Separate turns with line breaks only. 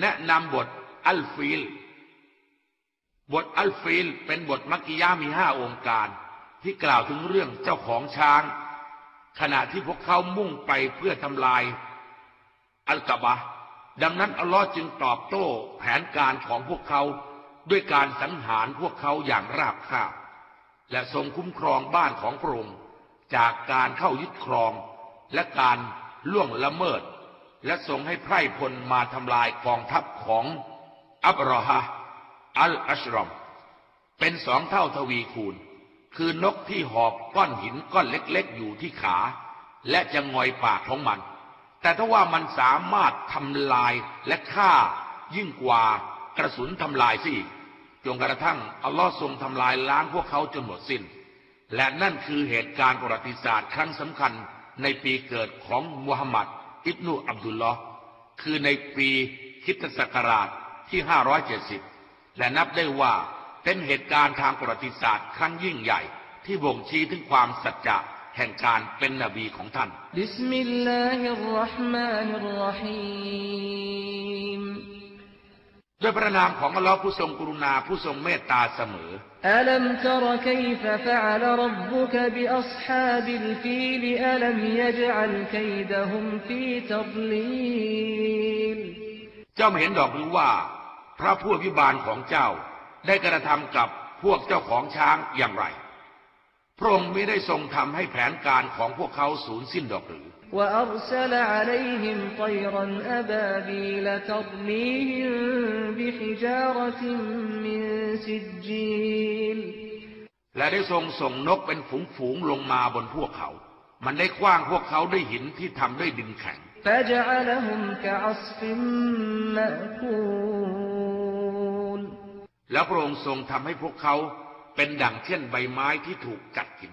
แนะนำบทอัลฟิลบทอัลฟิลเป็นบทมักกียะฮ์มีห้าโองการ ที่กล่าวถึงเรื่องเจ้าของช้าง ขณะที่พวกเขามุ่งไปเพื่อทำลาย อัลกะอ์บะฮ์ ดังนั้นอัลลอฮ์จึงตอบโต้แผนการของพวกเขาด้วยการสังหารพวกเขาอย่างราบคาบ และทรงคุ้มครองบ้านของพระองค์จากการเข้ายึดครองและการล่วงละเมิด และทรงให้ไพร่พลมาทำลายกองทัพของอับรอฮะอัลอัชรอม เป็นสองเท่าทวีคูณ คือนกที่หอบก้อนหินก้อนเล็กๆ อยู่ที่ขา และจะงอยปากของมัน แต่ถ้าว่ามันสามารถทำลายและฆ่า ยิ่งกว่ากระสุนทำลายสิจนกระทั่งอัลลอฮ์ทรงทำลายล้างพวกเขาจนหมดสิ้น และนั่นคือเหตุการณ์ประวัติศาสตร์ครั้งสำคัญในปีเกิดของมุฮัมมัด อิบนุอับดุลลอฮ์คือในปีคิตศักราชที่ 570 และนับได้ว่าเป็นเหตุการณ์ทางประวัติศาสตร์ครั้งยิ่งใหญ่ ที่บ่งชี้ถึงความสัจจะแห่งการเป็นนบีของท่าน
บิสมิลลาฮิรราะห์มานิรรหีม
ด้วยพระนามของอัลลอฮ์ผู้ทรงกรุณาผู้ทรงเมตตาเสมอ
ألم تر كيف فعل ربك بأصحاب الفيل ألم يجعل كيدهم في تضليل
เจ้าเห็นดอกหรือว่า พระผู้พิบาลของเจ้า ได้กระทำกับพวกเจ้าของช้างอย่างไร พระองค์ไม่ได้ทรงทำให้แผนการของพวกเขาสูญสิ้นดอกหรือ
وأرسل عليهم طيرا أبابيل ترميهم بحجارة من سجيل
และได้ทรงส่งนกเป็นฝูงๆลงมาบนพวกเขา มันได้คว้างพวกเขาด้วยหินที่ทำด้วยดินแข็ง
فجعلهم كعصف مأكول
แล้วพระองค์ทรงทำให้พวกเขา เป็นดั่งเช่นใบไม้ที่ถูกกัดกิน